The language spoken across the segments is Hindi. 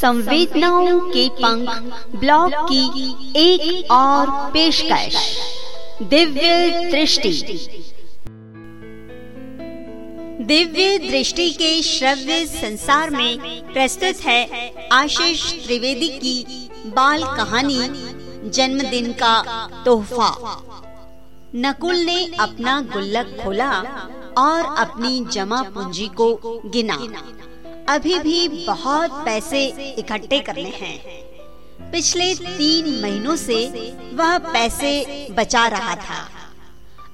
संवेदनाओं के पंख ब्लॉग की एक और पेशकश। दिव्य दृष्टि। दिव्य दृष्टि के श्रव्य संसार में प्रस्तुत है आशीष त्रिवेदी की बाल कहानी, जन्मदिन का तोहफा। नकुल ने अपना गुल्लक खोला और अपनी जमा पूंजी को गिना। अभी भी बहुत पैसे इकट्ठे करने हैं। पिछले तीन महीनों से वह पैसे बचा रहा था।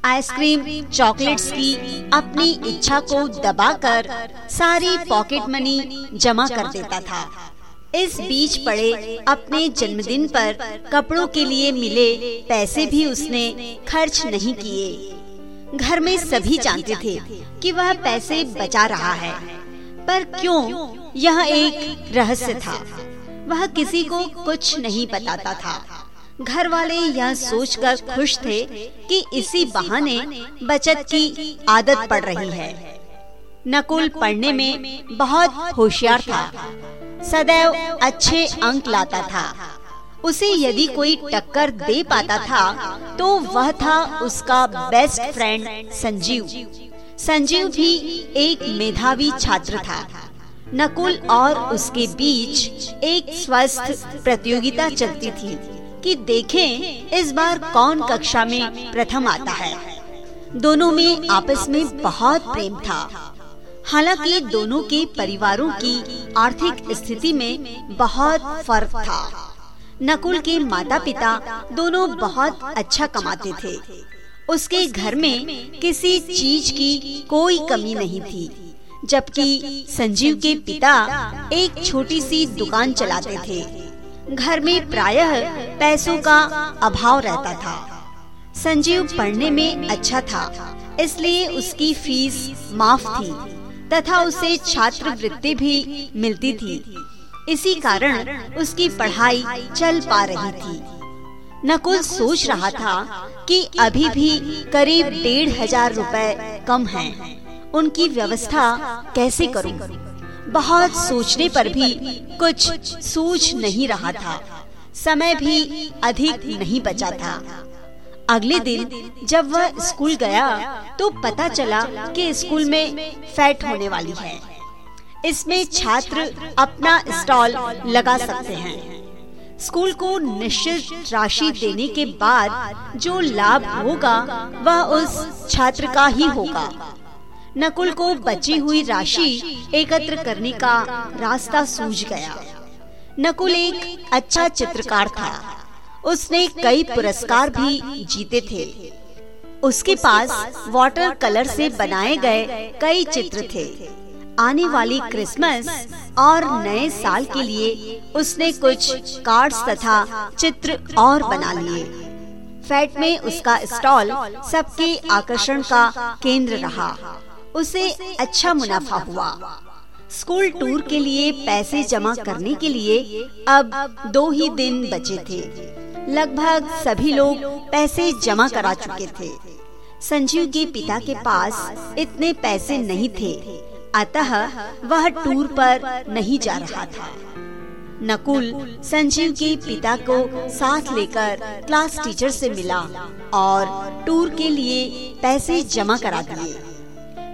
आइसक्रीम, चॉकलेट्स की अपनी इच्छा को दबाकर सारी पॉकेट मनी जमा कर देता था। इस बीच पड़े अपने जन्मदिन पर कपड़ों के लिए मिले पैसे भी उसने खर्च नहीं किए। घर में सभी जानते थे कि वह पैसे बचा रहा है। पर क्यों? यह एक रहस्य था। वह किसी को कुछ नहीं बताता था। घर वाले यह सोचकर खुश थे कि इसी बहाने बचत की आदत पड़ रही है। नकुल पढ़ने में बहुत होशियार था। सदैव अच्छे अंक लाता था। उसे यदि कोई टक्कर दे पाता था तो वह था उसका बेस्ट फ्रेंड संजीव। संजीव भी एक मेधावी छात्र था। नकुल और उसके बीच एक स्वस्थ प्रतियोगिता चलती थी कि देखें इस बार कौन कक्षा में प्रथम आता है। दोनों में आपस में बहुत प्रेम था। हालाँकि दोनों के परिवारों की आर्थिक स्थिति में बहुत फ़र्क था। नकुल के माता पिता दोनों बहुत अच्छा कमाते थे। उसके घर में किसी चीज़ की कोई कमी नहीं थी जबकि संजीव के पिता एक छोटी सी दुकान चलाते थे। घर में प्रायः पैसों का अभाव रहता था। संजीव पढ़ने में अच्छा था इसलिए उसकी फ़ीस माफ़ थी तथा उसे छात्रवृत्ति भी मिलती थी। इसी कारण उसकी पढ़ाई चल पा रही थी। नकुल सोच रहा था कि अभी भी करीब डेढ़ हज़ार रूपए कम हैं। उनकी व्यवस्था कैसे करूँ? बहुत सोचने पर भी कुछ सूझ नहीं रहा था समय भी अधिक नहीं बचा था अगले दिन जब वह स्कूल गया तो पता चला कि स्कूल में फैट होने वाली है इसमें छात्र अपना स्टॉल लगा सकते हैं स्कूल को निश्चित राशि देने के बाद जो लाभ होगा, वह उस छात्र का ही होगा। नकुल को बची हुई राशि एकत्र करने का रास्ता सूझ गया। नकुल एक अच्छा चित्रकार था। उसने कई पुरस्कार भी जीते थे। उसके पास वाटर कलर से बनाए गए कई चित्र थे। आने वाली क्रिसमस और नए साल के लिए उसने कुछ कार्ड्स तथा चित्र और बना लिए। फैट में उसका स्टॉल सबके आकर्षण का केंद्र रहा। उसे अच्छा मुनाफा हुआ। स्कूल टूर के लिए पैसे जमा करने के लिए अब दो ही दिन बचे थे। लगभग सभी लोग पैसे जमा करा चुके थे। संजीव के पिता के पास इतने पैसे नहीं थे। अतः वह टूर पर नहीं जा रहा था। नकुल संजीव के पिता को साथ लेकर क्लास टीचर से मिला और टूर के लिए पैसे जमा करा दिए।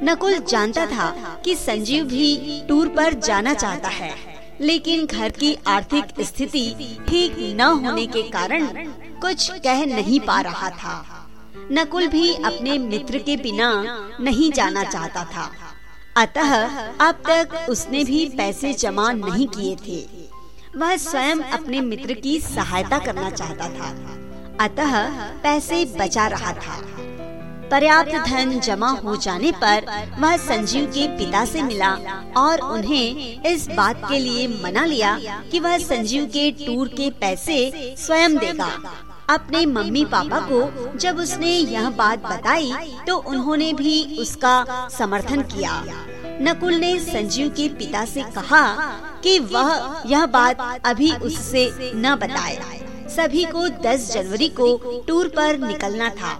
नकुल जानता था कि संजीव भी टूर पर जाना चाहता है, लेकिन घर की आर्थिक स्थिति ठीक न होने के कारण कुछ कह नहीं पा रहा था। नकुल भी अपने मित्र के बिना नहीं जाना चाहता था। अतः अब तक उसने भी पैसे जमा नहीं किए थे। वह स्वयं अपने मित्र की सहायता करना चाहता था। अतः पैसे बचा रहा था। पर्याप्त धन जमा हो जाने पर वह संजीव के पिता से मिला और उन्हें इस बात के लिए मना लिया कि वह संजीव के टूर के पैसे स्वयं देगा। अपने मम्मी पापा को जब उसने यह बात बताई तो उन्होंने भी उसका समर्थन किया। नकुल ने संजीव के पिता से कहा कि वह यह बात अभी उससे न बताए। सभी को 10 जनवरी को टूर पर निकलना था।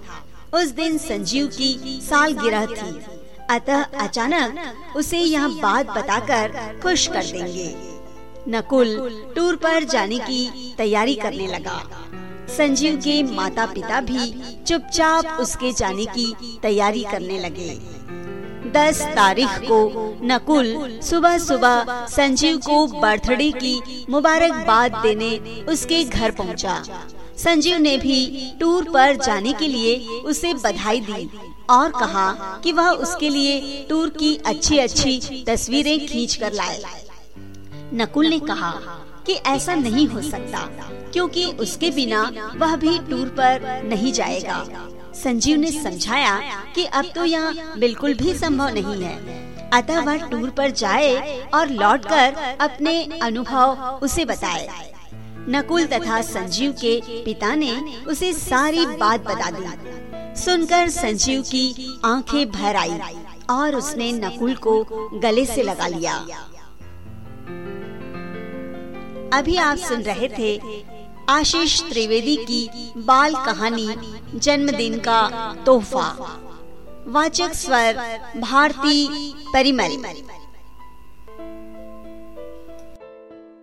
उस दिन संजीव की सालगिरह थी। अतः अचानक उसे यह बात बताकर खुश कर देंगे। नकुल टूर पर जाने की तैयारी करने लगा। संजीव के माता पिता भी चुपचाप उसके जाने की तैयारी करने लगे दस तारीख को नकुल सुबह सुबह संजीव को बर्थडे की मुबारकबाद देने उसके घर पहुँचा। संजीव ने भी टूर पर जाने के लिए उसे बधाई दी और कहा कि वह उसके लिए टूर की अच्छी अच्छी तस्वीरें खींच कर लाए नकुल ने कहा कि ऐसा नहीं हो सकता, क्योंकि उसके बिना वह भी टूर पर नहीं जाएगा। संजीव ने समझाया कि अब तो यहाँ बिल्कुल भी संभव नहीं है। अतः वह टूर पर जाए और लौटकर अपने अनुभव उसे बताए। नकुल तथा संजीव के पिता ने उसे सारी बात बता दी। सुनकर संजीव की आँखें भर आई और उसने नकुल को गले से लगा लिया। अभी आप सुन रहे थे आशीष त्रिवेदी की बाल कहानी जन्मदिन का तोहफा। वाचक स्वर भारती परिमल।